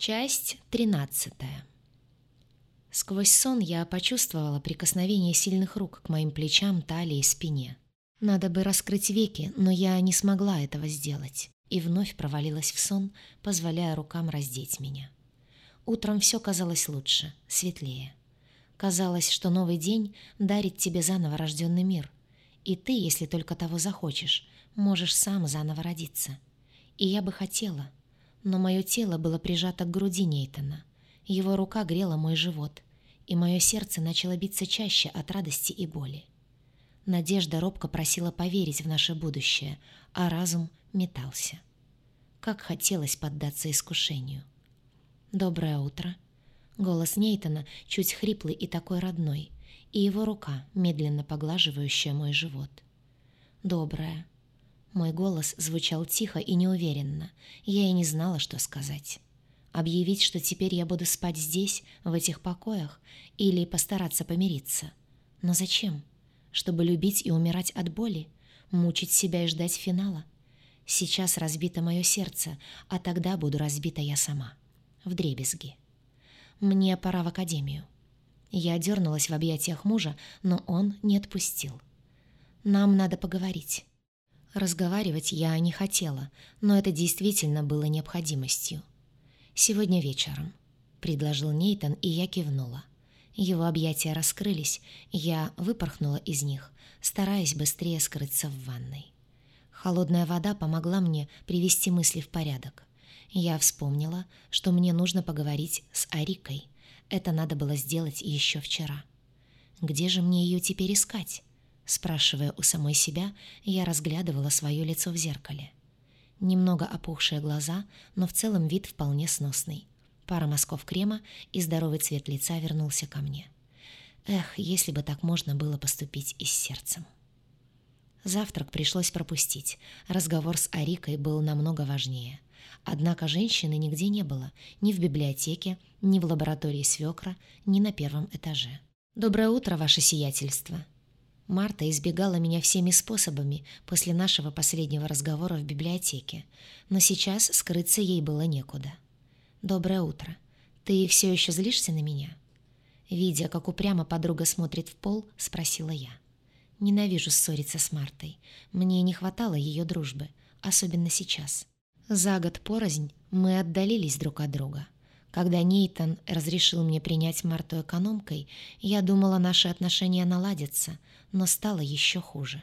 Часть тринадцатая. Сквозь сон я почувствовала прикосновение сильных рук к моим плечам, талии и спине. Надо бы раскрыть веки, но я не смогла этого сделать и вновь провалилась в сон, позволяя рукам раздеть меня. Утром все казалось лучше, светлее. Казалось, что новый день дарит тебе заново рожденный мир, и ты, если только того захочешь, можешь сам заново родиться. И я бы хотела — но мое тело было прижато к груди Нейтана. Его рука грела мой живот, и мое сердце начало биться чаще от радости и боли. Надежда робко просила поверить в наше будущее, а разум метался. Как хотелось поддаться искушению. «Доброе утро». Голос Нейтана чуть хриплый и такой родной, и его рука, медленно поглаживающая мой живот. «Доброе», мой голос звучал тихо и неуверенно. Я и не знала, что сказать. Объявить, что теперь я буду спать здесь, в этих покоях, или постараться помириться. Но зачем? Чтобы любить и умирать от боли? Мучить себя и ждать финала? Сейчас разбито мое сердце, а тогда буду разбита я сама. В дребезги. Мне пора в академию. Я дернулась в объятиях мужа, но он не отпустил. Нам надо поговорить. Разговаривать я не хотела, но это действительно было необходимостью. «Сегодня вечером», — предложил Нейтан, и я кивнула. Его объятия раскрылись, я выпорхнула из них, стараясь быстрее скрыться в ванной. Холодная вода помогла мне привести мысли в порядок. Я вспомнила, что мне нужно поговорить с Арикой. Это надо было сделать еще вчера. Где же мне ее теперь искать? Спрашивая у самой себя, я разглядывала свое лицо в зеркале. Немного опухшие глаза, но в целом вид вполне сносный. Пара мазков крема, и здоровый цвет лица вернулся ко мне. Эх, если бы так можно было поступить и с сердцем. Завтрак пришлось пропустить. Разговор с Арикой был намного важнее. Однако женщины нигде не было, ни в библиотеке, ни в лаборатории свекра, ни на первом этаже. «Доброе утро, ваше сиятельство!» Марта избегала меня всеми способами после нашего последнего разговора в библиотеке, но сейчас скрыться ей было некуда. «Доброе утро. Ты все еще злишься на меня?» Видя, как упрямо подруга смотрит в пол, спросила я. Ненавижу ссориться с Мартой. Мне не хватало ее дружбы, особенно сейчас. За год порознь мы отдалились друг от друга. Когда Нейтан разрешил мне принять Марту экономкой, я думала, наши отношения наладятся, но стало еще хуже.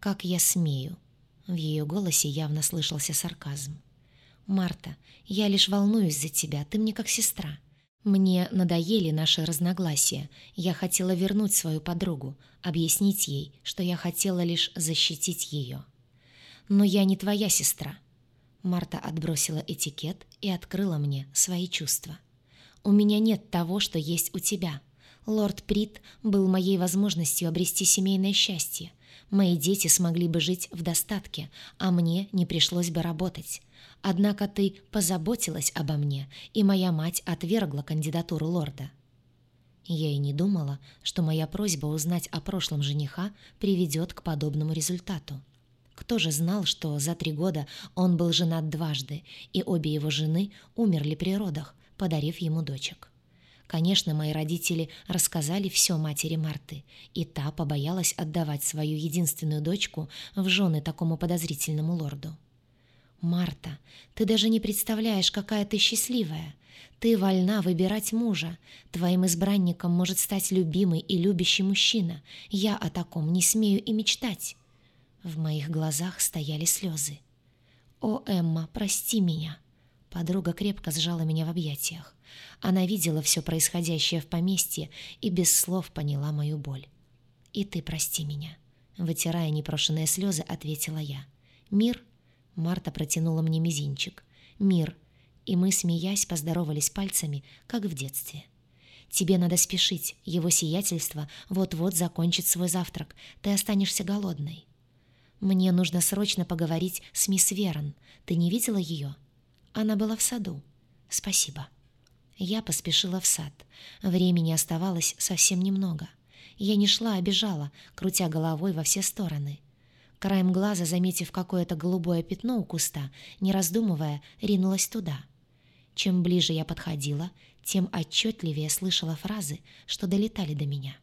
«Как я смею!» В ее голосе явно слышался сарказм. «Марта, я лишь волнуюсь за тебя, ты мне как сестра. Мне надоели наши разногласия. Я хотела вернуть свою подругу, объяснить ей, что я хотела лишь защитить ее. Но я не твоя сестра». Марта отбросила этикет и открыла мне свои чувства. «У меня нет того, что есть у тебя. Лорд Прит был моей возможностью обрести семейное счастье. Мои дети смогли бы жить в достатке, а мне не пришлось бы работать. Однако ты позаботилась обо мне, и моя мать отвергла кандидатуру лорда. Я и не думала, что моя просьба узнать о прошлом жениха приведет к подобному результату. Кто же знал, что за три года он был женат дважды, и обе его жены умерли при родах, подарив ему дочек? Конечно, мои родители рассказали все матери Марты, и та побоялась отдавать свою единственную дочку в жены такому подозрительному лорду. «Марта, ты даже не представляешь, какая ты счастливая. Ты вольна выбирать мужа. Твоим избранником может стать любимый и любящий мужчина. Я о таком не смею и мечтать». В моих глазах стояли слезы. «О, Эмма, прости меня!» Подруга крепко сжала меня в объятиях. Она видела все происходящее в поместье и без слов поняла мою боль. «И ты прости меня», — вытирая непрошенные слезы, ответила я. «Мир?» — Марта протянула мне мизинчик. «Мир!» И мы, смеясь, поздоровались пальцами, как в детстве. «Тебе надо спешить, его сиятельство вот-вот закончит свой завтрак, ты останешься голодной». «Мне нужно срочно поговорить с мисс Верон. Ты не видела ее?» «Она была в саду». «Спасибо». Я поспешила в сад. Времени оставалось совсем немного. Я не шла, а бежала, крутя головой во все стороны. Краем глаза, заметив какое-то голубое пятно у куста, не раздумывая, ринулась туда. Чем ближе я подходила, тем отчетливее слышала фразы, что долетали до меня.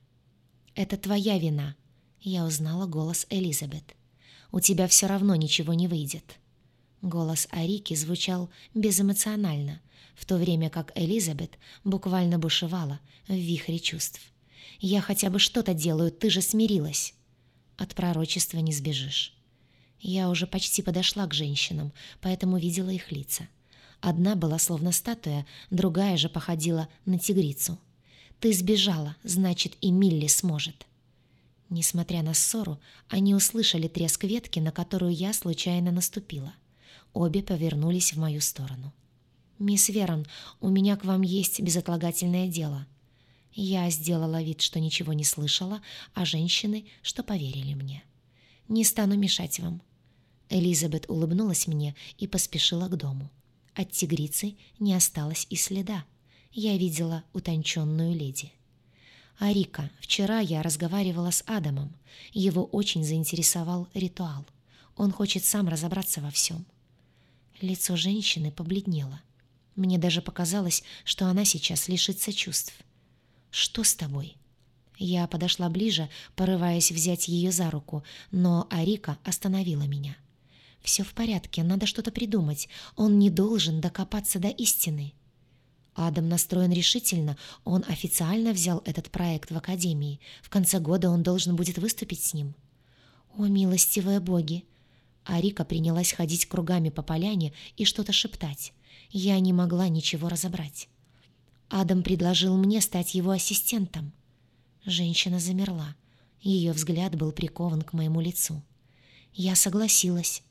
«Это твоя вина», — я узнала голос Элизабет. «У тебя все равно ничего не выйдет». Голос Арики звучал безэмоционально, в то время как Элизабет буквально бушевала в вихре чувств. «Я хотя бы что-то делаю, ты же смирилась». От пророчества не сбежишь. Я уже почти подошла к женщинам, поэтому видела их лица. Одна была словно статуя, другая же походила на тигрицу. «Ты сбежала, значит, и Милли сможет». Несмотря на ссору, они услышали треск ветки, на которую я случайно наступила. Обе повернулись в мою сторону. «Мисс Верон, у меня к вам есть безотлагательное дело». Я сделала вид, что ничего не слышала, а женщины, что поверили мне. «Не стану мешать вам». Элизабет улыбнулась мне и поспешила к дому. От тигрицы не осталось и следа. Я видела утонченную леди. «Арика, вчера я разговаривала с Адамом. Его очень заинтересовал ритуал. Он хочет сам разобраться во всем». Лицо женщины побледнело. Мне даже показалось, что она сейчас лишится чувств. «Что с тобой?» Я подошла ближе, порываясь взять ее за руку, но Арика остановила меня. «Все в порядке, надо что-то придумать. Он не должен докопаться до истины». Адам настроен решительно. Он официально взял этот проект в Академии. В конце года он должен будет выступить с ним. «О, милостивые боги!» Арика принялась ходить кругами по поляне и что-то шептать. Я не могла ничего разобрать. Адам предложил мне стать его ассистентом. Женщина замерла. Ее взгляд был прикован к моему лицу. Я согласилась.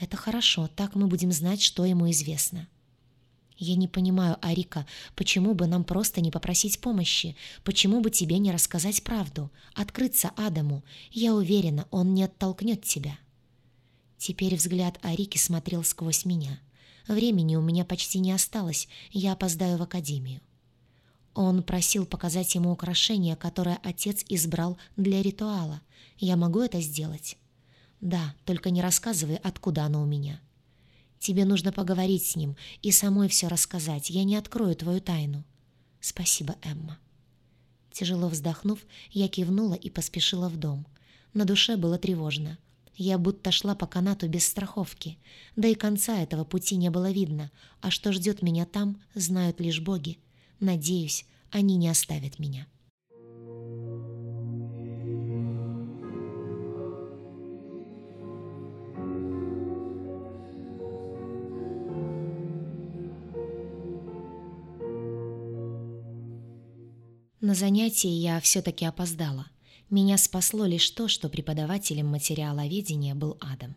Это хорошо, так мы будем знать, что ему известно. Я не понимаю, Арика, почему бы нам просто не попросить помощи? Почему бы тебе не рассказать правду? Открыться Адаму? Я уверена, он не оттолкнет тебя. Теперь взгляд Арики смотрел сквозь меня. Времени у меня почти не осталось, я опоздаю в академию. Он просил показать ему украшение, которое отец избрал для ритуала. Я могу это сделать? «Да, только не рассказывай, откуда оно у меня. Тебе нужно поговорить с ним и самой все рассказать. Я не открою твою тайну». «Спасибо, Эмма». Тяжело вздохнув, я кивнула и поспешила в дом. На душе было тревожно. Я будто шла по канату без страховки, да и конца этого пути не было видно, а что ждет меня там, знают лишь боги. Надеюсь, они не оставят меня. На занятии я все-таки опоздала. Меня спасло лишь то, что преподавателем материаловедения был Адам.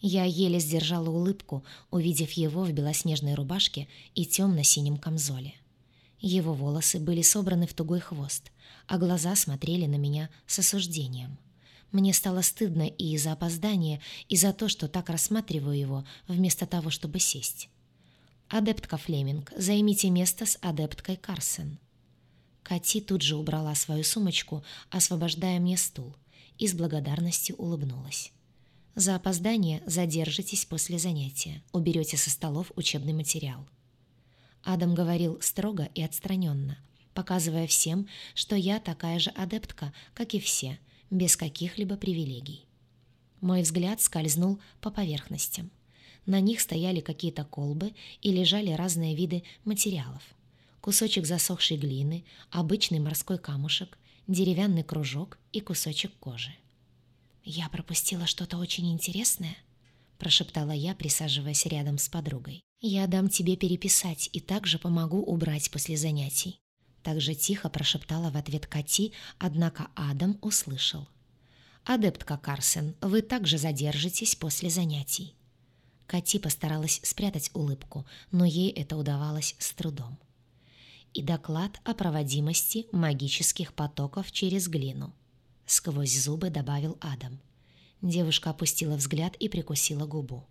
Я еле сдержала улыбку, увидев его в белоснежной рубашке и темно-синем камзоле. Его волосы были собраны в тугой хвост, а глаза смотрели на меня с осуждением. Мне стало стыдно и за опоздание, и за то, что так рассматриваю его, вместо того, чтобы сесть. «Адептка Флеминг, займите место с адепткой Карсен», Кати тут же убрала свою сумочку, освобождая мне стул, и с благодарностью улыбнулась. «За опоздание задержитесь после занятия, уберете со столов учебный материал». Адам говорил строго и отстраненно, показывая всем, что я такая же адептка, как и все, без каких-либо привилегий. Мой взгляд скользнул по поверхностям. На них стояли какие-то колбы и лежали разные виды материалов кусочек засохшей глины, обычный морской камушек, деревянный кружок и кусочек кожи. «Я пропустила что-то очень интересное?» — прошептала я, присаживаясь рядом с подругой. «Я дам тебе переписать и также помогу убрать после занятий». Также тихо прошептала в ответ Кати, однако Адам услышал. «Адептка Карсен, вы также задержитесь после занятий». Кати постаралась спрятать улыбку, но ей это удавалось с трудом и доклад о проводимости магических потоков через глину. Сквозь зубы добавил Адам. Девушка опустила взгляд и прикусила губу.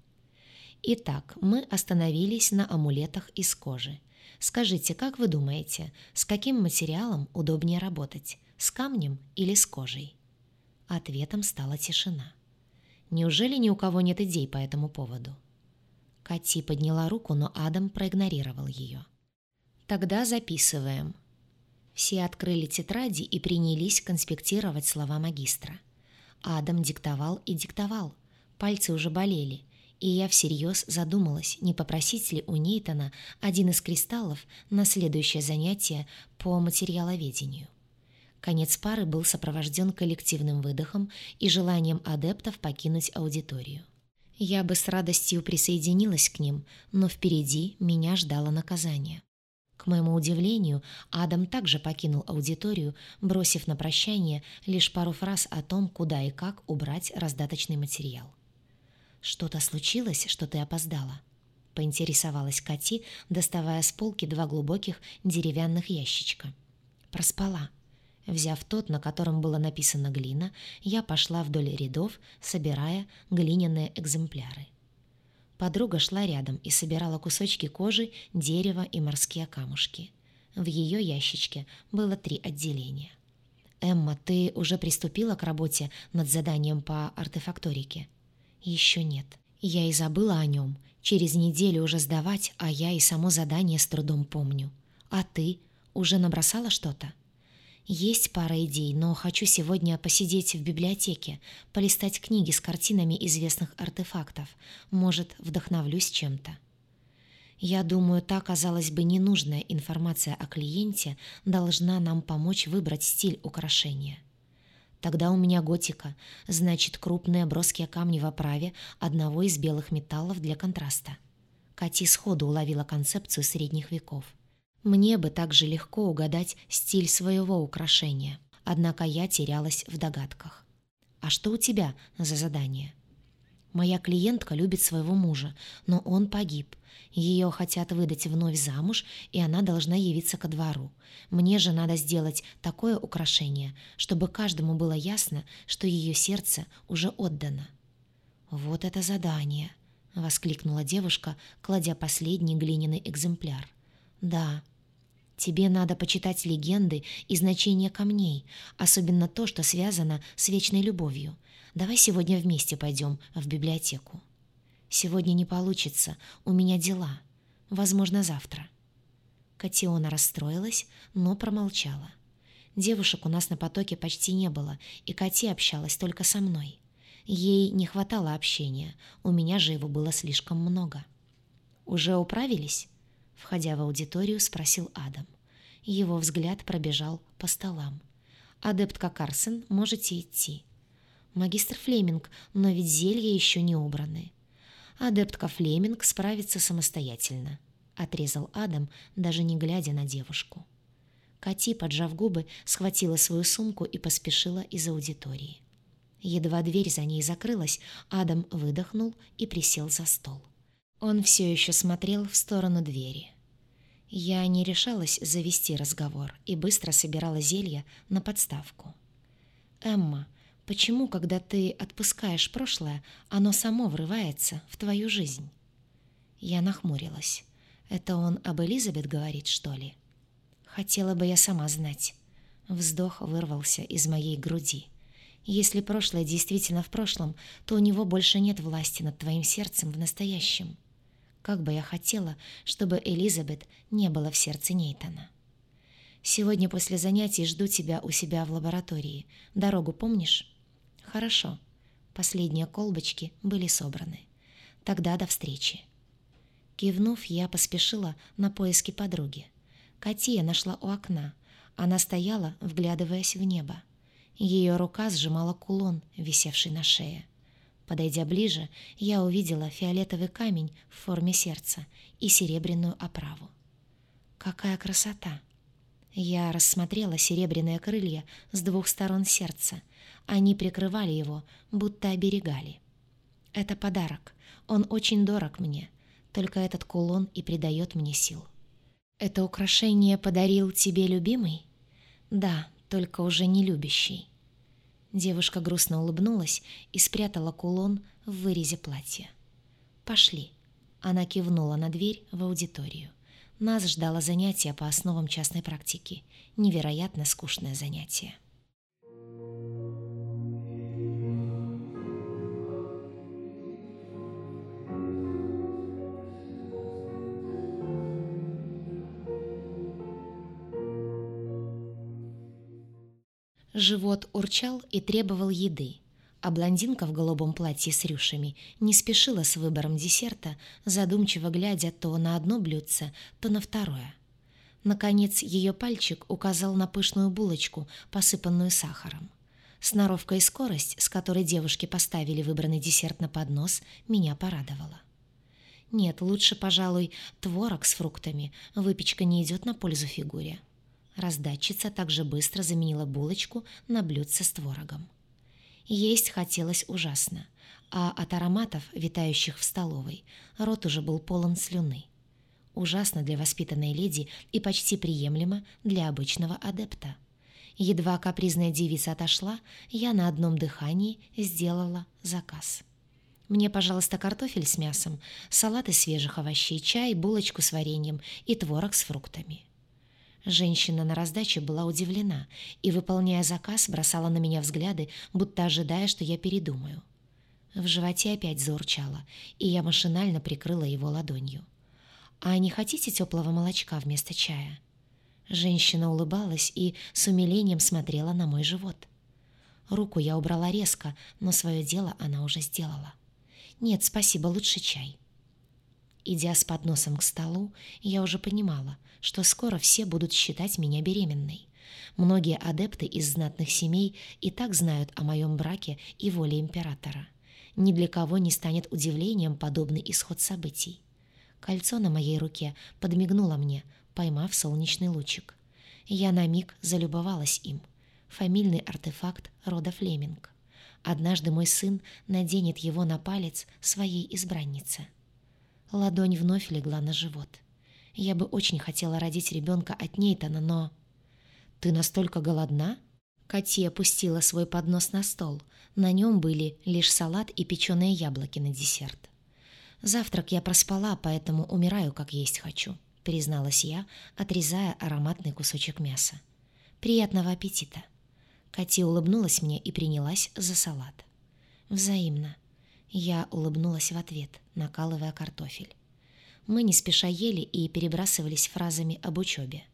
Итак, мы остановились на амулетах из кожи. Скажите, как вы думаете, с каким материалом удобнее работать, с камнем или с кожей? Ответом стала тишина. Неужели ни у кого нет идей по этому поводу? Кати подняла руку, но Адам проигнорировал ее. «Тогда записываем». Все открыли тетради и принялись конспектировать слова магистра. Адам диктовал и диктовал. Пальцы уже болели, и я всерьез задумалась, не попросить ли у Нейтана один из кристаллов на следующее занятие по материаловедению. Конец пары был сопровожден коллективным выдохом и желанием адептов покинуть аудиторию. Я бы с радостью присоединилась к ним, но впереди меня ждало наказание. К моему удивлению, Адам также покинул аудиторию, бросив на прощание лишь пару фраз о том, куда и как убрать раздаточный материал. «Что-то случилось, что ты опоздала?» — поинтересовалась Кати, доставая с полки два глубоких деревянных ящичка. «Проспала», Взяв тот, на котором было написано «глина», я пошла вдоль рядов, собирая глиняные экземпляры. Подруга шла рядом и собирала кусочки кожи, дерева и морские камушки. В ее ящичке было три отделения. «Эмма, ты уже приступила к работе над заданием по артефакторике?» «Еще нет. Я и забыла о нем. Через неделю уже сдавать, а я и само задание с трудом помню. А ты? Уже набросала что-то?» Есть пара идей, но хочу сегодня посидеть в библиотеке, полистать книги с картинами известных артефактов. Может, вдохновлюсь чем-то. Я думаю, та, казалось бы, ненужная информация о клиенте должна нам помочь выбрать стиль украшения. Тогда у меня готика, значит, крупные броские камни в оправе одного из белых металлов для контраста. Кати сходу уловила концепцию средних веков. Мне бы так же легко угадать стиль своего украшения, однако я терялась в догадках. «А что у тебя за задание?» «Моя клиентка любит своего мужа, но он погиб. Ее хотят выдать вновь замуж, и она должна явиться ко двору. Мне же надо сделать такое украшение, чтобы каждому было ясно, что ее сердце уже отдано». «Вот это задание!» — воскликнула девушка, кладя последний глиняный экземпляр. «Да, Тебе надо почитать легенды и значения камней, особенно то, что связано с вечной любовью. Давай сегодня вместе пойдем в библиотеку. Сегодня не получится, у меня дела. Возможно, завтра. Катиона расстроилась, но промолчала. Девушек у нас на потоке почти не было, и Кати общалась только со мной. Ей не хватало общения, у меня же его было слишком много. «Уже управились?» Входя в аудиторию, спросил Адам. Его взгляд пробежал по столам. «Адептка Карсен, можете идти». «Магистр Флеминг, но ведь зелья еще не убраны». «Адептка Флеминг справится самостоятельно», — отрезал Адам, даже не глядя на девушку. Кати, поджав губы, схватила свою сумку и поспешила из аудитории. Едва дверь за ней закрылась, Адам выдохнул и присел за стол. Он все еще смотрел в сторону двери. Я не решалась завести разговор и быстро собирала зелья на подставку. «Эмма, почему, когда ты отпускаешь прошлое, оно само врывается в твою жизнь?» Я нахмурилась. «Это он об Элизабет говорит, что ли?» «Хотела бы я сама знать». Вздох вырвался из моей груди. «Если прошлое действительно в прошлом, то у него больше нет власти над твоим сердцем в настоящем». Как бы я хотела, чтобы Элизабет не было в сердце Нейтана. Сегодня после занятий жду тебя у себя в лаборатории. Дорогу помнишь? Хорошо. Последние колбочки были собраны. Тогда до встречи. Кивнув, я поспешила на поиски подруги. Катия нашла у окна. Она стояла, вглядываясь в небо. Ее рука сжимала кулон, висевший на шее. Подойдя ближе, я увидела фиолетовый камень в форме сердца и серебряную оправу. Какая красота! Я рассмотрела серебряные крылья с двух сторон сердца. Они прикрывали его, будто оберегали. Это подарок. Он очень дорог мне. Только этот кулон и придает мне сил. Это украшение подарил тебе любимый? Да, только уже не любящий. Девушка грустно улыбнулась и спрятала кулон в вырезе платья. «Пошли». Она кивнула на дверь в аудиторию. Нас ждало занятие по основам частной практики. Невероятно скучное занятие. Живот урчал и требовал еды, а блондинка в голубом платье с рюшами не спешила с выбором десерта, задумчиво глядя то на одно блюдце, то на второе. Наконец, ее пальчик указал на пышную булочку, посыпанную сахаром. Сноровка и скорость, с которой девушки поставили выбранный десерт на поднос, меня порадовала. Нет, лучше, пожалуй, творог с фруктами. Выпечка не идет на пользу фигуре. Раздатчица также быстро заменила булочку на блюдце с творогом. Есть хотелось ужасно, а от ароматов, витающих в столовой, рот уже был полон слюны. Ужасно для воспитанной леди и почти приемлемо для обычного адепта. Едва капризная девица отошла, я на одном дыхании сделала заказ. Мне, пожалуйста, картофель с мясом, салат из свежих овощей, чай, булочку с вареньем и творог с фруктами. Женщина на раздаче была удивлена и, выполняя заказ, бросала на меня взгляды, будто ожидая, что я передумаю. В животе опять заурчало, и я машинально прикрыла его ладонью. «А не хотите теплого молочка вместо чая?» Женщина улыбалась и с умилением смотрела на мой живот. Руку я убрала резко, но свое дело она уже сделала. «Нет, спасибо, лучше чай». Идя с подносом к столу, я уже понимала, что скоро все будут считать меня беременной. Многие адепты из знатных семей и так знают о моем браке и воле императора. Ни для кого не станет удивлением подобный исход событий. Кольцо на моей руке подмигнуло мне, поймав солнечный лучик. Я на миг залюбовалась им. Фамильный артефакт рода Флеминг. Однажды мой сын наденет его на палец своей избраннице. Ладонь вновь легла на живот. Я бы очень хотела родить ребенка от Нейтана, но... «Ты настолько голодна?» Кати опустила свой поднос на стол. На нем были лишь салат и печеные яблоки на десерт. «Завтрак я проспала, поэтому умираю, как есть хочу», — призналась я, отрезая ароматный кусочек мяса. «Приятного аппетита!» Кати улыбнулась мне и принялась за салат. «Взаимно». Я улыбнулась в ответ, накалывая картофель. Мы не спеша ели и перебрасывались фразами об учебе.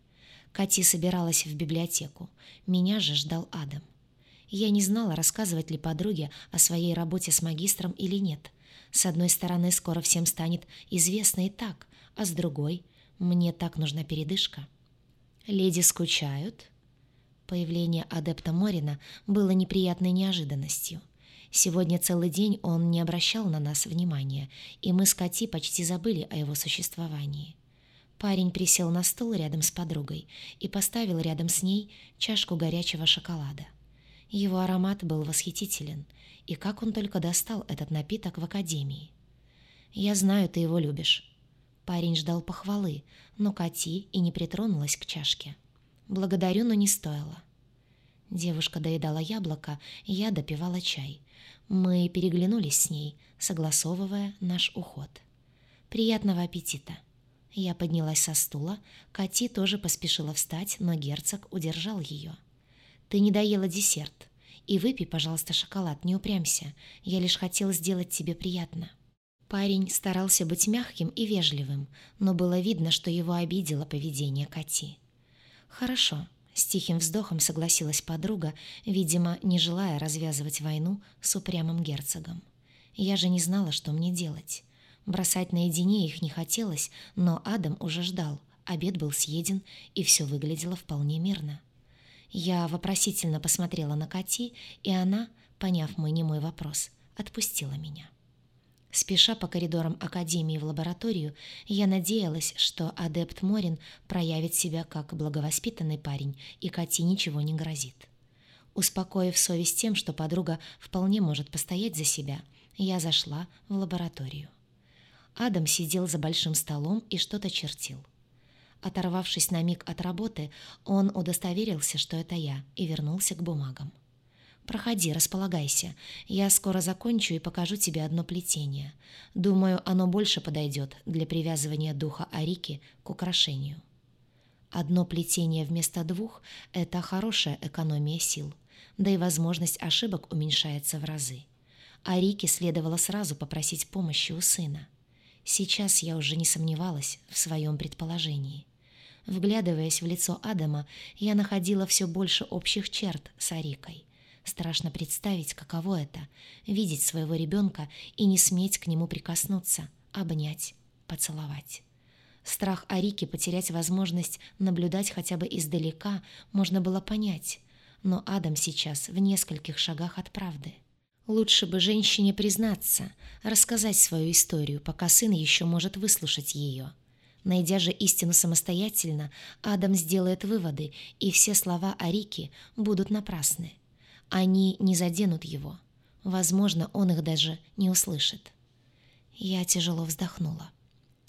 Кати собиралась в библиотеку, меня же ждал Адам. Я не знала, рассказывать ли подруге о своей работе с магистром или нет. С одной стороны, скоро всем станет известно и так, а с другой, мне так нужна передышка. «Леди скучают?» Появление адепта Морина было неприятной неожиданностью. Сегодня целый день он не обращал на нас внимания, и мы с Кати почти забыли о его существовании. Парень присел на стул рядом с подругой и поставил рядом с ней чашку горячего шоколада. Его аромат был восхитителен, и как он только достал этот напиток в академии. «Я знаю, ты его любишь». Парень ждал похвалы, но Кати и не притронулась к чашке. «Благодарю, но не стоило». Девушка доедала яблоко, я допивала чай — мы переглянулись с ней, согласовывая наш уход. «Приятного аппетита!» Я поднялась со стула, Кати тоже поспешила встать, но герцог удержал ее. «Ты не доела десерт. И выпей, пожалуйста, шоколад, не упрямься. Я лишь хотела сделать тебе приятно». Парень старался быть мягким и вежливым, но было видно, что его обидело поведение Кати. «Хорошо, с тихим вздохом согласилась подруга, видимо, не желая развязывать войну с упрямым герцогом. Я же не знала, что мне делать. Бросать наедине их не хотелось, но Адам уже ждал, обед был съеден, и все выглядело вполне мирно. Я вопросительно посмотрела на Кати, и она, поняв мой немой вопрос, отпустила меня. Спеша по коридорам Академии в лабораторию, я надеялась, что адепт Морин проявит себя как благовоспитанный парень, и Кати ничего не грозит. Успокоив совесть тем, что подруга вполне может постоять за себя, я зашла в лабораторию. Адам сидел за большим столом и что-то чертил. Оторвавшись на миг от работы, он удостоверился, что это я, и вернулся к бумагам. Проходи, располагайся. Я скоро закончу и покажу тебе одно плетение. Думаю, оно больше подойдет для привязывания духа Арики к украшению. Одно плетение вместо двух — это хорошая экономия сил, да и возможность ошибок уменьшается в разы. Арике следовало сразу попросить помощи у сына. Сейчас я уже не сомневалась в своем предположении. Вглядываясь в лицо Адама, я находила все больше общих черт с Арикой. Страшно представить, каково это — видеть своего ребенка и не сметь к нему прикоснуться, обнять, поцеловать. Страх Арики потерять возможность наблюдать хотя бы издалека можно было понять, но Адам сейчас в нескольких шагах от правды. Лучше бы женщине признаться, рассказать свою историю, пока сын еще может выслушать ее. Найдя же истину самостоятельно, Адам сделает выводы, и все слова Арики будут напрасны. Они не заденут его. Возможно, он их даже не услышит. Я тяжело вздохнула.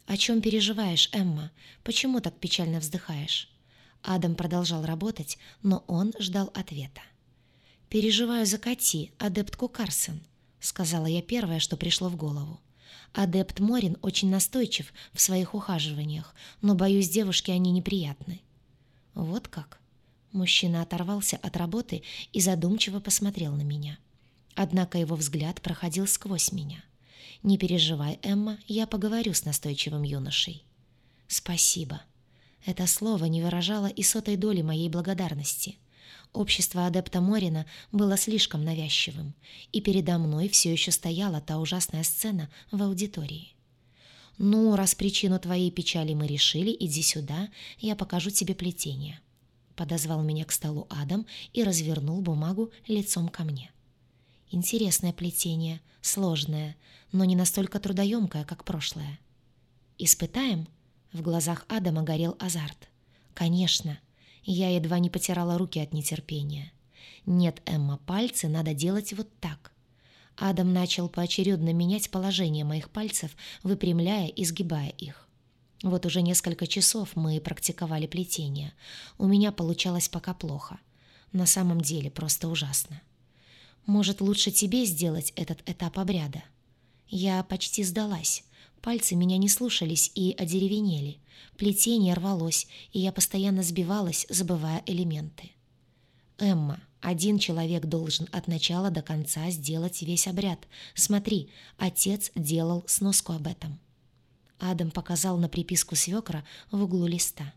«О чем переживаешь, Эмма? Почему так печально вздыхаешь?» Адам продолжал работать, но он ждал ответа. «Переживаю за Кати, адептку Карсон», — сказала я первое, что пришло в голову. Адепт Морин очень настойчив в своих ухаживаниях, но, боюсь, девушке они неприятны. «Вот как?» Мужчина оторвался от работы и задумчиво посмотрел на меня. Однако его взгляд проходил сквозь меня. «Не переживай, Эмма, я поговорю с настойчивым юношей». «Спасибо». Это слово не выражало и сотой доли моей благодарности. Общество адепта Морина было слишком навязчивым, и передо мной все еще стояла та ужасная сцена в аудитории. «Ну, раз причину твоей печали мы решили, иди сюда, я покажу тебе плетение». Подозвал меня к столу Адам и развернул бумагу лицом ко мне. Интересное плетение, сложное, но не настолько трудоемкое, как прошлое. «Испытаем?» В глазах Адама горел азарт. «Конечно!» Я едва не потирала руки от нетерпения. «Нет, Эмма, пальцы надо делать вот так». Адам начал поочередно менять положение моих пальцев, выпрямляя и сгибая их. Вот уже несколько часов мы практиковали плетение. У меня получалось пока плохо. На самом деле просто ужасно. Может, лучше тебе сделать этот этап обряда? Я почти сдалась. Пальцы меня не слушались и одеревенели. Плетение рвалось, и я постоянно сбивалась, забывая элементы. «Эмма, один человек должен от начала до конца сделать весь обряд. Смотри, отец делал сноску об этом». Адам показал на приписку свекра в углу листа.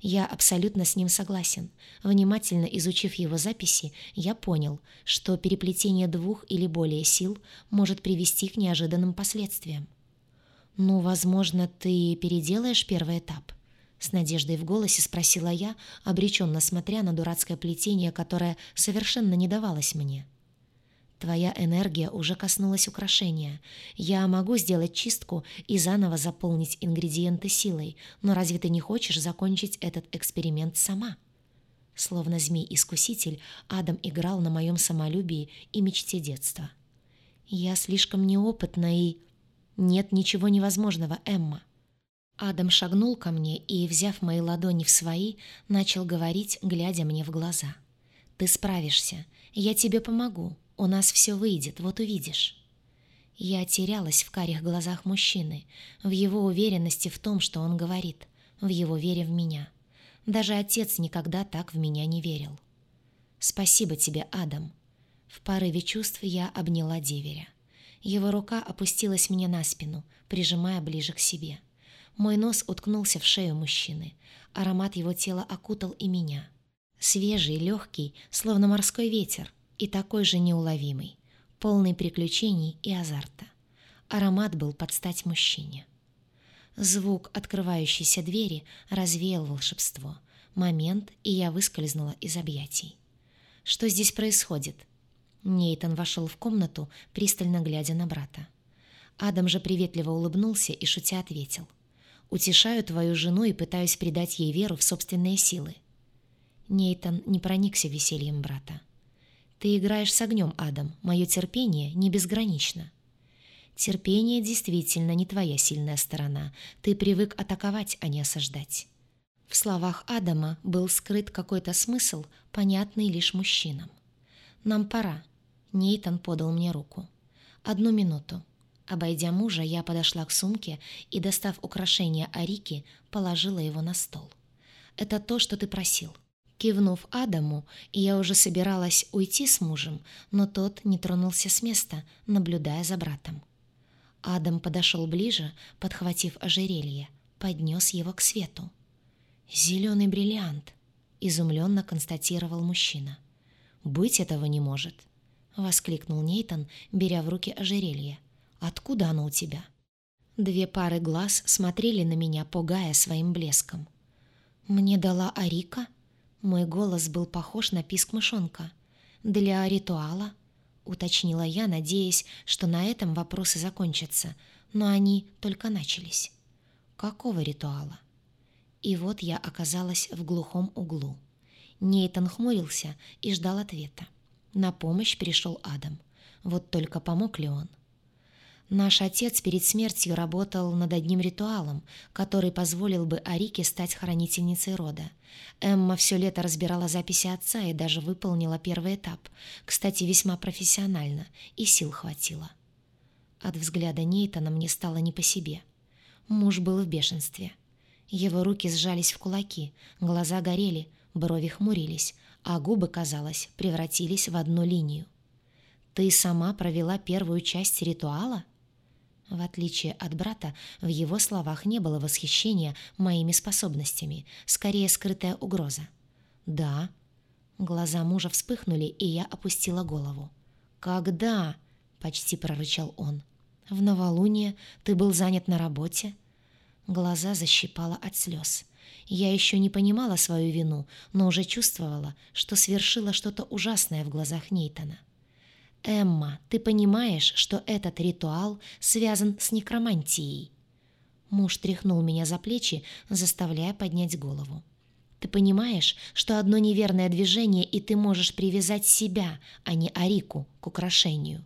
Я абсолютно с ним согласен. Внимательно изучив его записи, я понял, что переплетение двух или более сил может привести к неожиданным последствиям. «Ну, возможно, ты переделаешь первый этап?» С надеждой в голосе спросила я, обреченно смотря на дурацкое плетение, которое совершенно не давалось мне. «Твоя энергия уже коснулась украшения. Я могу сделать чистку и заново заполнить ингредиенты силой, но разве ты не хочешь закончить этот эксперимент сама?» Словно змей-искуситель, Адам играл на моем самолюбии и мечте детства. «Я слишком неопытна и...» «Нет ничего невозможного, Эмма». Адам шагнул ко мне и, взяв мои ладони в свои, начал говорить, глядя мне в глаза. «Ты справишься. Я тебе помогу. У нас все выйдет, вот увидишь». Я терялась в карих глазах мужчины, в его уверенности в том, что он говорит, в его вере в меня. Даже отец никогда так в меня не верил. «Спасибо тебе, Адам». В порыве чувств я обняла деверя. Его рука опустилась мне на спину, прижимая ближе к себе. Мой нос уткнулся в шею мужчины. Аромат его тела окутал и меня. Свежий, легкий, словно морской ветер, и такой же неуловимый, полный приключений и азарта. Аромат был под стать мужчине. Звук открывающейся двери развеял волшебство. Момент, и я выскользнула из объятий. Что здесь происходит? Нейтан вошел в комнату, пристально глядя на брата. Адам же приветливо улыбнулся и шутя ответил. «Утешаю твою жену и пытаюсь придать ей веру в собственные силы». Нейтан не проникся весельем брата. «Ты играешь с огнем, Адам. Мое терпение не безгранично». «Терпение действительно не твоя сильная сторона. Ты привык атаковать, а не осаждать». В словах Адама был скрыт какой-то смысл, понятный лишь мужчинам. «Нам пора», Нейтан подал мне руку. «Одну минуту». Обойдя мужа, я подошла к сумке и, достав украшение Арики, положила его на стол. «Это то, что ты просил». Кивнув Адаму, я уже собиралась уйти с мужем, но тот не тронулся с места, наблюдая за братом. Адам подошел ближе, подхватив ожерелье, поднес его к свету. «Зеленый бриллиант», — изумленно констатировал мужчина. «Быть этого не может», — воскликнул Нейтон, беря в руки ожерелье. «Откуда оно у тебя?» Две пары глаз смотрели на меня, пугая своим блеском. «Мне дала Арика?» Мой голос был похож на писк мышонка. «Для ритуала?» — уточнила я, надеясь, что на этом вопросы закончатся, но они только начались. «Какого ритуала?» И вот я оказалась в глухом углу. Нейтан хмурился и ждал ответа. На помощь пришел Адам. Вот только помог ли он? Наш отец перед смертью работал над одним ритуалом, который позволил бы Арике стать хранительницей рода. Эмма все лето разбирала записи отца и даже выполнила первый этап, кстати, весьма профессионально, и сил хватило. От взгляда Нейтана мне стало не по себе. Муж был в бешенстве. Его руки сжались в кулаки, глаза горели, брови хмурились, а губы, казалось, превратились в одну линию. «Ты сама провела первую часть ритуала?» В отличие от брата, в его словах не было восхищения моими способностями, скорее скрытая угроза. «Да». Глаза мужа вспыхнули, и я опустила голову. «Когда?» — почти прорычал он. «В новолуние ты был занят на работе?» Глаза защипала от слез. Я еще не понимала свою вину, но уже чувствовала, что свершила что-то ужасное в глазах Нейтана. «Эмма, ты понимаешь, что этот ритуал связан с некромантией?» Муж тряхнул меня за плечи, заставляя поднять голову. «Ты понимаешь, что одно неверное движение, и ты можешь привязать себя, а не Арику, к украшению?»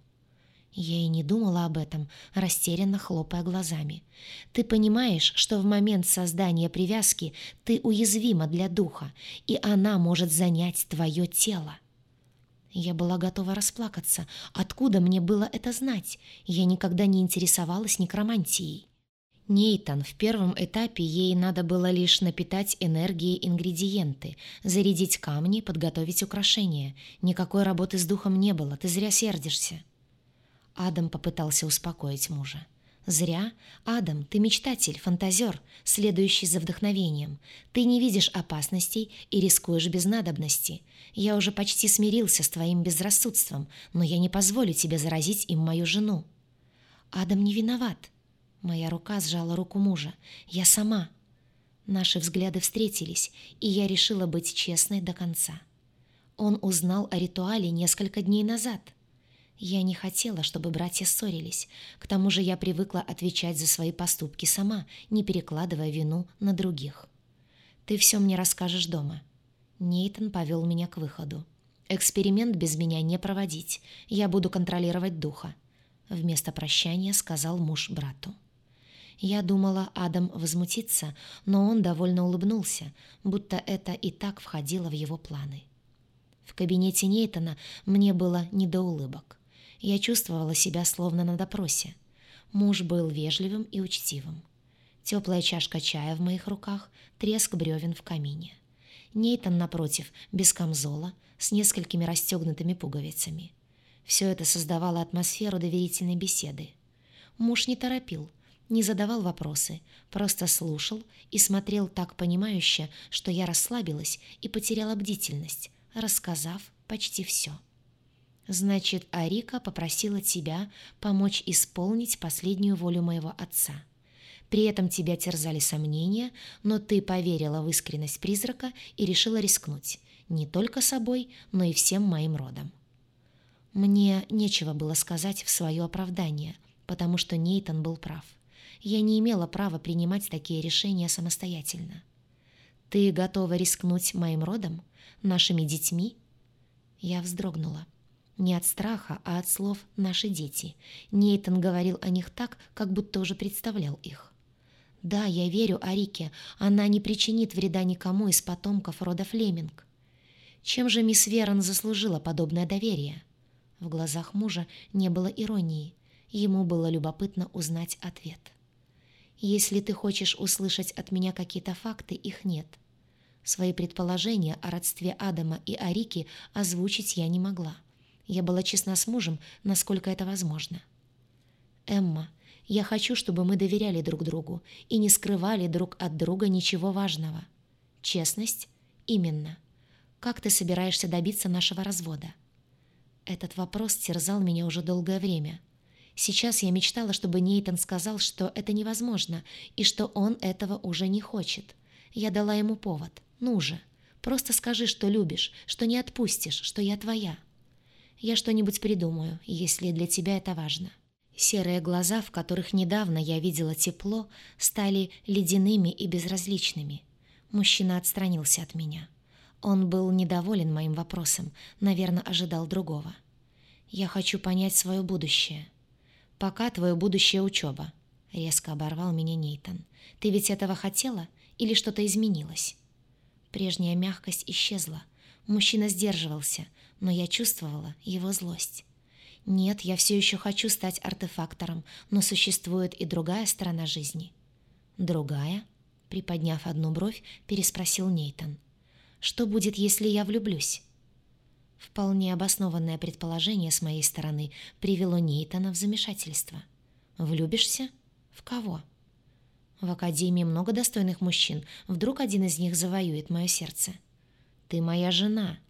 Я и не думала об этом, растерянно хлопая глазами. «Ты понимаешь, что в момент создания привязки ты уязвима для духа, и она может занять твое тело?» Я была готова расплакаться. Откуда мне было это знать? Я никогда не интересовалась некромантией. Нейтан, в первом этапе ей надо было лишь напитать энергией ингредиенты, зарядить камни, подготовить украшения. Никакой работы с духом не было, ты зря сердишься. Адам попытался успокоить мужа. «Зря. Адам, ты мечтатель, фантазер, следующий за вдохновением. Ты не видишь опасностей и рискуешь без надобности. Я уже почти смирился с твоим безрассудством, но я не позволю тебе заразить им мою жену». «Адам не виноват». Моя рука сжала руку мужа. «Я сама». Наши взгляды встретились, и я решила быть честной до конца. Он узнал о ритуале несколько дней назад. Я не хотела, чтобы братья ссорились. К тому же я привыкла отвечать за свои поступки сама, не перекладывая вину на других. «Ты все мне расскажешь дома». Нейтан повел меня к выходу. «Эксперимент без меня не проводить. Я буду контролировать духа», — вместо прощания сказал муж брату. Я думала, Адам возмутится, но он довольно улыбнулся, будто это и так входило в его планы. В кабинете Нейтана мне было не до улыбок. Я чувствовала себя словно на допросе. Муж был вежливым и учтивым. Теплая чашка чая в моих руках, треск бревен в камине. Нейтан, напротив, без камзола, с несколькими расстегнутыми пуговицами. Все это создавало атмосферу доверительной беседы. Муж не торопил, не задавал вопросы, просто слушал и смотрел так понимающе, что я расслабилась и потеряла бдительность, рассказав почти все. Значит, Арика попросила тебя помочь исполнить последнюю волю моего отца. При этом тебя терзали сомнения, но ты поверила в искренность призрака и решила рискнуть. Не только собой, но и всем моим родом. Мне нечего было сказать в свое оправдание, потому что Нейтан был прав. Я не имела права принимать такие решения самостоятельно. «Ты готова рискнуть моим родом? Нашими детьми?» Я вздрогнула. Не от страха, а от слов «наши дети». Нейтан говорил о них так, как будто уже представлял их. «Да, я верю Арике. Она не причинит вреда никому из потомков рода Флеминг». Чем же мисс Верон заслужила подобное доверие? В глазах мужа не было иронии. Ему было любопытно узнать ответ. «Если ты хочешь услышать от меня какие-то факты, их нет». Свои предположения о родстве Адама и Арики озвучить я не могла. Я была честна с мужем, насколько это возможно. «Эмма, я хочу, чтобы мы доверяли друг другу и не скрывали друг от друга ничего важного», Честность? Именно. Как ты собираешься добиться нашего развода? Этот вопрос терзал меня уже долгое время. Сейчас я мечтала, чтобы Нейтан сказал, что это невозможно и что он этого уже не хочет. Я дала ему повод. Ну же, просто скажи, что любишь, что не отпустишь, что я твоя. Я что-нибудь придумаю, если для тебя это важно. Серые глаза, в которых недавно я видела тепло, стали ледяными и безразличными. Мужчина отстранился от меня. Он был недоволен моим вопросом, наверное, ожидал другого. «Я хочу понять свое будущее». «Пока твое будущее учеба», — резко оборвал меня Нейтан. «Ты ведь этого хотела или что-то изменилось?» Прежняя мягкость исчезла. Мужчина сдерживался, но я чувствовала его злость. Нет, я все еще хочу стать артефактором, но существует и другая сторона жизни. «Другая?» — приподняв одну бровь, переспросил Нейтан. «Что будет, если я влюблюсь?» Вполне обоснованное предположение с моей стороны привело Нейтана в замешательство. «Влюбишься? В кого?» «В Академии много достойных мужчин. Вдруг один из них завоюет мое сердце?» «Ты моя жена», —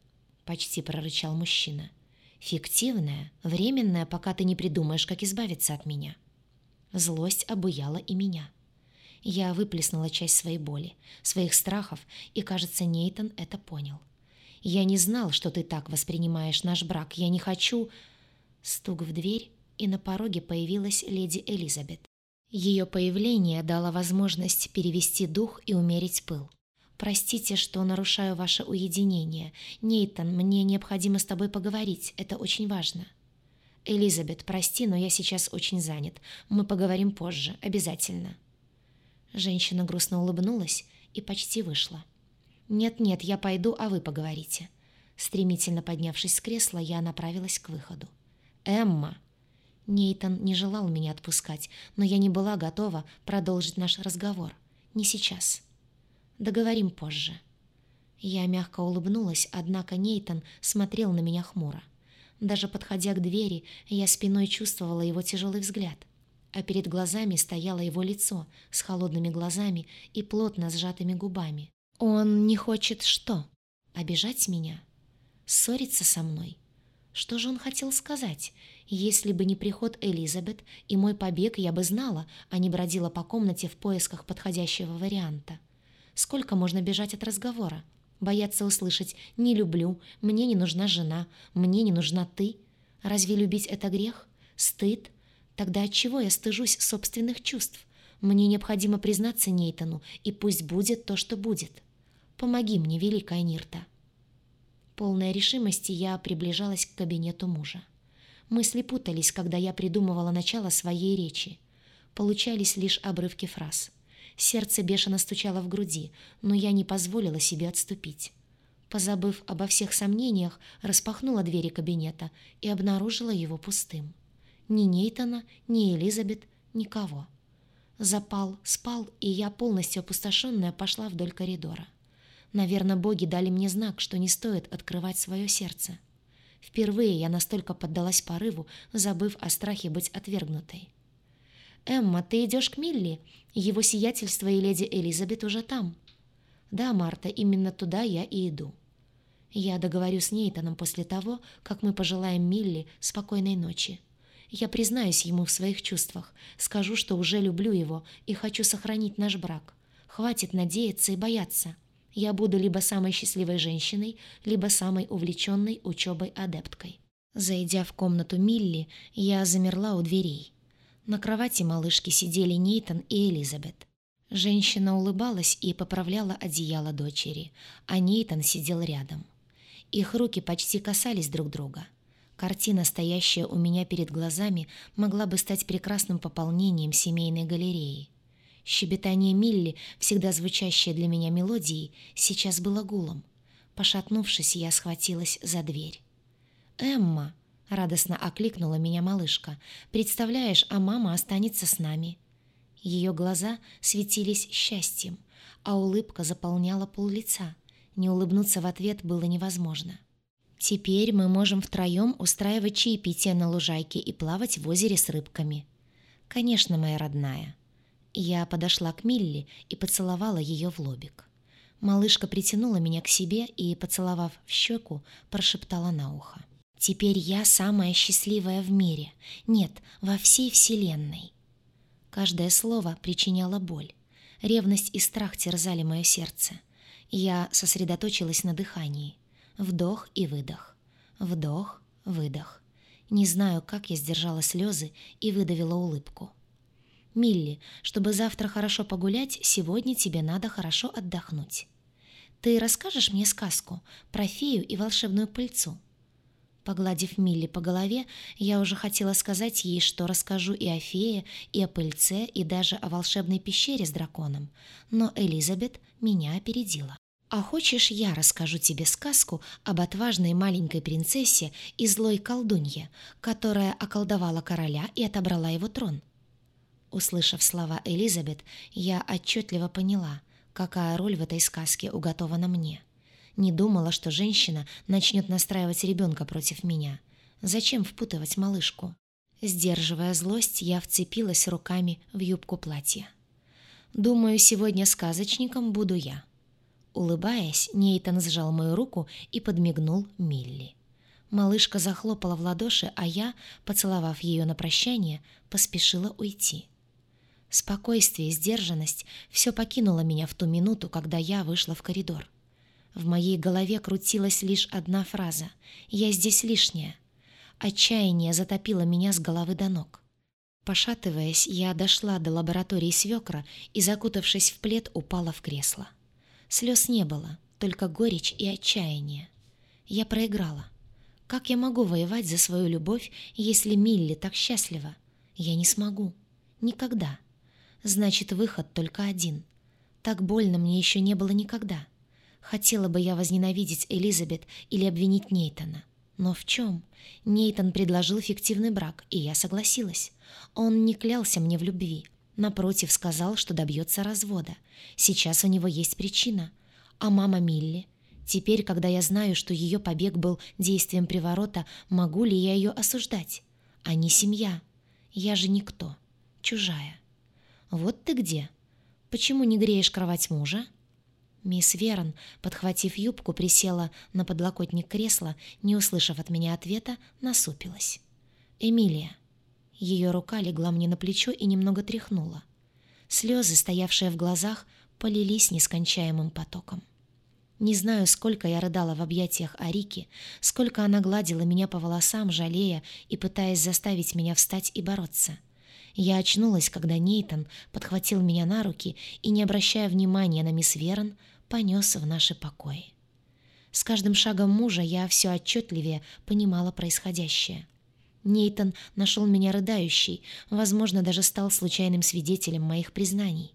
почти прорычал мужчина. «Фиктивная, временная, пока ты не придумаешь, как избавиться от меня». Злость обуяла и меня. Я выплеснула часть своей боли, своих страхов, и, кажется, Нейтан это понял. «Я не знал, что ты так воспринимаешь наш брак. Я не хочу...» Стук в дверь, и на пороге появилась леди Элизабет. Ее появление дало возможность перевести дух и умерить пыл. «Простите, что нарушаю ваше уединение. Нейтан, мне необходимо с тобой поговорить. Это очень важно». «Элизабет, прости, но я сейчас очень занят. Мы поговорим позже. Обязательно». Женщина грустно улыбнулась и почти вышла. «Нет-нет, я пойду, а вы поговорите». Стремительно поднявшись с кресла, я направилась к выходу. «Эмма!» Нейтан не желал меня отпускать, но я не была готова продолжить наш разговор. Не сейчас. Договорим позже. Я мягко улыбнулась, однако Нейтан смотрел на меня хмуро. Даже подходя к двери, я спиной чувствовала его тяжелый взгляд, а перед глазами стояло его лицо с холодными глазами и плотно сжатыми губами. Он не хочет что? Обижать меня? Ссориться со мной? Что же он хотел сказать? Если бы не приход Элизабет и мой побег, я бы знала, а не бродила по комнате в поисках подходящего варианта. Сколько можно бежать от разговора? Бояться услышать «не люблю», «мне не нужна жена», «мне не нужна ты». Разве любить это грех? Стыд? Тогда от чего я стыжусь собственных чувств? Мне необходимо признаться Нейтану, и пусть будет то, что будет. Помоги мне, великая Нирта». Полная решимости я приближалась к кабинету мужа. Мысли путались, когда я придумывала начало своей речи. Получались лишь обрывки фраз. Сердце бешено стучало в груди, но я не позволила себе отступить. Позабыв обо всех сомнениях, распахнула двери кабинета и обнаружила его пустым. Ни Нейтана, ни Элизабет, никого. Запал спал, и я, полностью опустошенная, пошла вдоль коридора. Наверное, боги дали мне знак, что не стоит открывать свое сердце. Впервые я настолько поддалась порыву, забыв о страхе быть отвергнутой. «Эмма, ты идешь к Милли? Его сиятельство и леди Элизабет уже там». «Да, Марта, именно туда я и иду». Я договорю с Нейтаном после того, как мы пожелаем Милли спокойной ночи. Я признаюсь ему в своих чувствах, скажу, что уже люблю его и хочу сохранить наш брак. Хватит надеяться и бояться я буду либо самой счастливой женщиной, либо самой увлеченной учебой адепткой. Зайдя в комнату Милли, я замерла у дверей. На кровати малышки сидели Нейтан и Элизабет. Женщина улыбалась и поправляла одеяло дочери, а Нейтан сидел рядом. Их руки почти касались друг друга. Картина, стоящая у меня перед глазами, могла бы стать прекрасным пополнением семейной галереи. Щебетание Милли, всегда звучащее для меня мелодией, сейчас было гулом. Пошатнувшись, я схватилась за дверь. «Эмма!» — радостно окликнула меня малышка. «Представляешь, а мама останется с нами». Ее глаза светились счастьем, а улыбка заполняла пол лица. Не улыбнуться в ответ было невозможно. «Теперь мы можем втроем устраивать чаепитие на лужайке и плавать в озере с рыбками». «Конечно, моя родная». Я подошла к Милли и поцеловала ее в лобик. Малышка притянула меня к себе и, поцеловав в щеку, прошептала на ухо. «Теперь я самая счастливая в мире. Нет, во всей вселенной». Каждое слово причиняло боль. Ревность и страх терзали мое сердце. Я сосредоточилась на дыхании. Вдох и выдох. Вдох, выдох. Не знаю, как я сдержала слезы и выдавила улыбку. «Милли, чтобы завтра хорошо погулять, сегодня тебе надо хорошо отдохнуть. Ты расскажешь мне сказку про фею и волшебную пыльцу?» Погладив Милли по голове, я уже хотела сказать ей, что расскажу и о фее, и о пыльце, и даже о волшебной пещере с драконом, но Элизабет меня опередила. «А хочешь, я расскажу тебе сказку об отважной маленькой принцессе и злой колдунье, которая околдовала короля и отобрала его трон?» Услышав слова Элизабет, я отчетливо поняла, какая роль в этой сказке уготована мне. Не думала, что женщина начнет настраивать ребенка против меня. Зачем впутывать малышку? Сдерживая злость, я вцепилась руками в юбку платья. «Думаю, сегодня сказочником буду я». Улыбаясь, Нейтан сжал мою руку и подмигнул Милли. Малышка захлопала в ладоши, а я, поцеловав ее на прощание, поспешила уйти. Спокойствие, сдержанность — все покинуло меня в ту минуту, когда я вышла в коридор. В моей голове крутилась лишь одна фраза «Я здесь лишняя». Отчаяние затопило меня с головы до ног. Пошатываясь, я дошла до лаборатории свекра и, закутавшись в плед, упала в кресло. Слез не было, только горечь и отчаяние. Я проиграла. Как я могу воевать за свою любовь, если Милли так счастлива? Я не смогу. Никогда. Значит, выход только один. Так больно мне еще не было никогда. Хотела бы я возненавидеть Элизабет или обвинить Нейтона. Но в чем? Нейтон предложил фиктивный брак, и я согласилась. Он не клялся мне в любви. Напротив, сказал, что добьется развода. Сейчас у него есть причина. А мама Милли? Теперь, когда я знаю, что ее побег был действием приворота, могу ли я ее осуждать? А не семья. Я же никто. Чужая. «Вот ты где! Почему не греешь кровать мужа?» Мисс Верон, подхватив юбку, присела на подлокотник кресла, не услышав от меня ответа, насупилась. «Эмилия». Ее рука легла мне на плечо и немного тряхнула. Слезы, стоявшие в глазах, полились нескончаемым потоком. Не знаю, сколько я рыдала в объятиях Арики, сколько она гладила меня по волосам, жалея и пытаясь заставить меня встать и бороться. Я очнулась, когда Нейтон подхватил меня на руки и, не обращая внимания на мисс Верон, понес в наши покои. С каждым шагом мужа я все отчетливее понимала происходящее. Нейтон нашел меня рыдающей, возможно, даже стал случайным свидетелем моих признаний.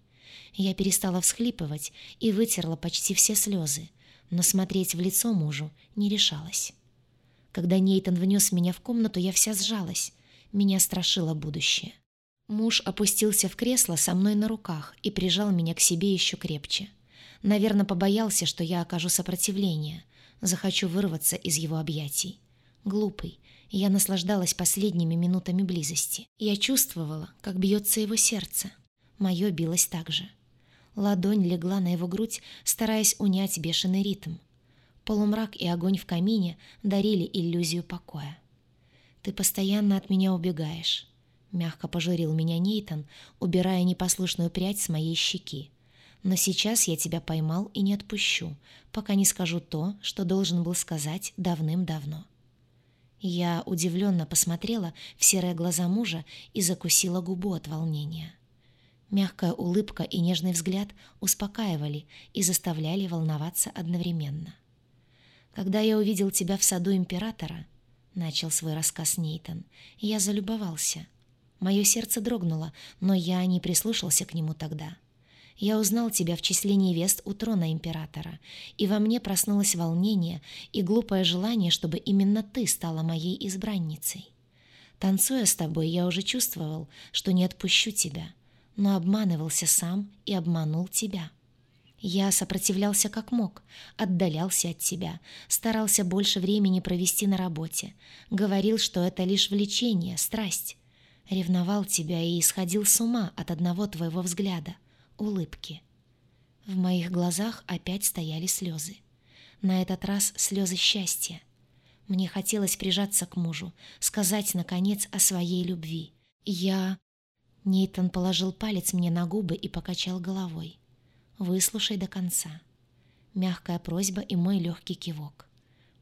Я перестала всхлипывать и вытерла почти все слезы, но смотреть в лицо мужу не решалась. Когда Нейтон внес меня в комнату, я вся сжалась. Меня страшило будущее. Муж опустился в кресло со мной на руках и прижал меня к себе еще крепче. Наверное, побоялся, что я окажу сопротивление, захочу вырваться из его объятий. Глупый, я наслаждалась последними минутами близости. Я чувствовала, как бьется его сердце. Мое билось так же. Ладонь легла на его грудь, стараясь унять бешеный ритм. Полумрак и огонь в камине дарили иллюзию покоя. «Ты постоянно от меня убегаешь. Мягко пожурил меня Нейтон, убирая непослушную прядь с моей щеки. «Но сейчас я тебя поймал и не отпущу, пока не скажу то, что должен был сказать давным-давно». Я удивленно посмотрела в серые глаза мужа и закусила губу от волнения. Мягкая улыбка и нежный взгляд успокаивали и заставляли волноваться одновременно. «Когда я увидел тебя в саду императора», — начал свой рассказ Нейтон, — «я залюбовался». Мое сердце дрогнуло, но я не прислушался к нему тогда. Я узнал тебя в числе невест у трона императора, и во мне проснулось волнение и глупое желание, чтобы именно ты стала моей избранницей. Танцуя с тобой, я уже чувствовал, что не отпущу тебя, но обманывался сам и обманул тебя. Я сопротивлялся как мог, отдалялся от тебя, старался больше времени провести на работе, говорил, что это лишь влечение, страсть. Ревновал тебя и исходил с ума от одного твоего взгляда, улыбки. В моих глазах опять стояли слезы. На этот раз слезы счастья. Мне хотелось прижаться к мужу, сказать, наконец, о своей любви. Я... Нейтан положил палец мне на губы и покачал головой. «Выслушай до конца». Мягкая просьба и мой легкий кивок.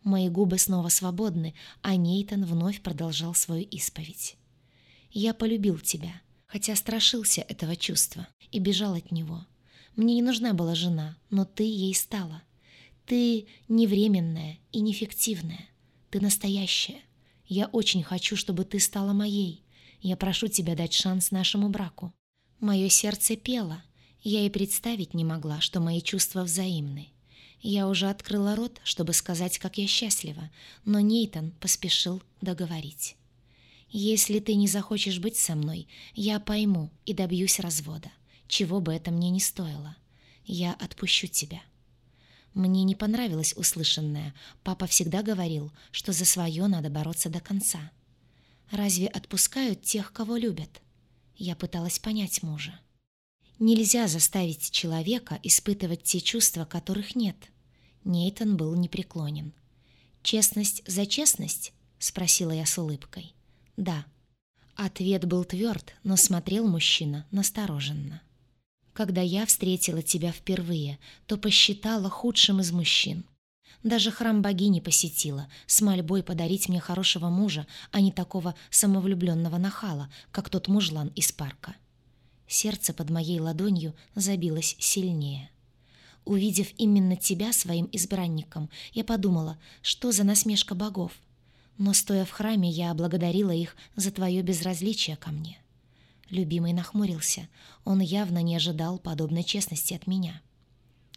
Мои губы снова свободны, а Нейтан вновь продолжал свою исповедь. «Я полюбил тебя, хотя страшился этого чувства и бежал от него. Мне не нужна была жена, но ты ей стала. Ты не временная и не фиктивная. Ты настоящая. Я очень хочу, чтобы ты стала моей. Я прошу тебя дать шанс нашему браку». Мое сердце пело. Я и представить не могла, что мои чувства взаимны. Я уже открыла рот, чтобы сказать, как я счастлива, но Нейтан поспешил договорить. «Если ты не захочешь быть со мной, я пойму и добьюсь развода, чего бы это мне не стоило. Я отпущу тебя». Мне не понравилось услышанное. Папа всегда говорил, что за свое надо бороться до конца. Разве отпускают тех, кого любят? Я пыталась понять мужа. Нельзя заставить человека испытывать те чувства, которых нет. Нейтон был непреклонен. «Честность за честность?» — спросила я с улыбкой. «Да». Ответ был тверд, но смотрел мужчина настороженно. «Когда я встретила тебя впервые, то посчитала худшим из мужчин. Даже храм богини посетила, с мольбой подарить мне хорошего мужа, а не такого самовлюбленного нахала, как тот мужлан из парка. Сердце под моей ладонью забилось сильнее. Увидев именно тебя своим избранником, я подумала, что за насмешка богов. Но, стоя в храме, я благодарила их за твое безразличие ко мне. Любимый нахмурился. Он явно не ожидал подобной честности от меня.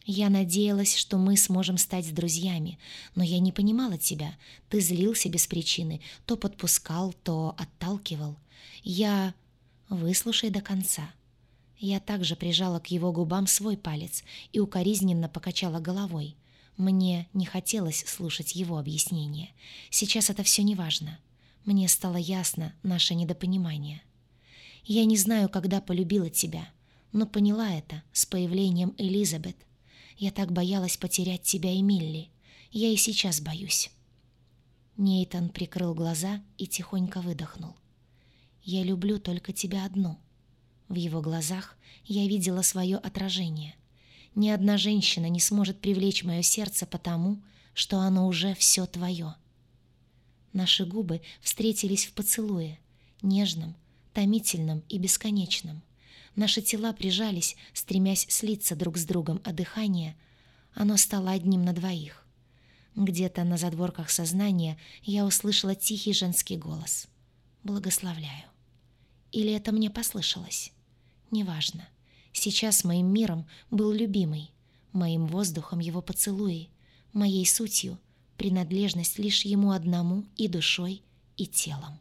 Я надеялась, что мы сможем стать друзьями, но я не понимала тебя. Ты злился без причины, то подпускал, то отталкивал. Я... Выслушай до конца. Я также прижала к его губам свой палец и укоризненно покачала головой. Мне не хотелось слушать его объяснения. Сейчас это все не важно. Мне стало ясно наше недопонимание. Я не знаю, когда полюбила тебя, но поняла это с появлением Элизабет. Я так боялась потерять тебя и Милли. Я и сейчас боюсь. Нейтан прикрыл глаза и тихонько выдохнул. «Я люблю только тебя одну», в его глазах я видела свое отражение. Ни одна женщина не сможет привлечь мое сердце потому, что оно уже все твое. Наши губы встретились в поцелуе, нежном, томительном и бесконечном. Наши тела прижались, стремясь слиться друг с другом, а дыхание, оно стало одним на двоих. Где-то на задворках сознания я услышала тихий женский голос. «Благословляю». Или это мне послышалось? Неважно. Сейчас моим миром был любимый, моим воздухом его поцелуи, моей сутью принадлежность лишь ему одному и душой, и телом.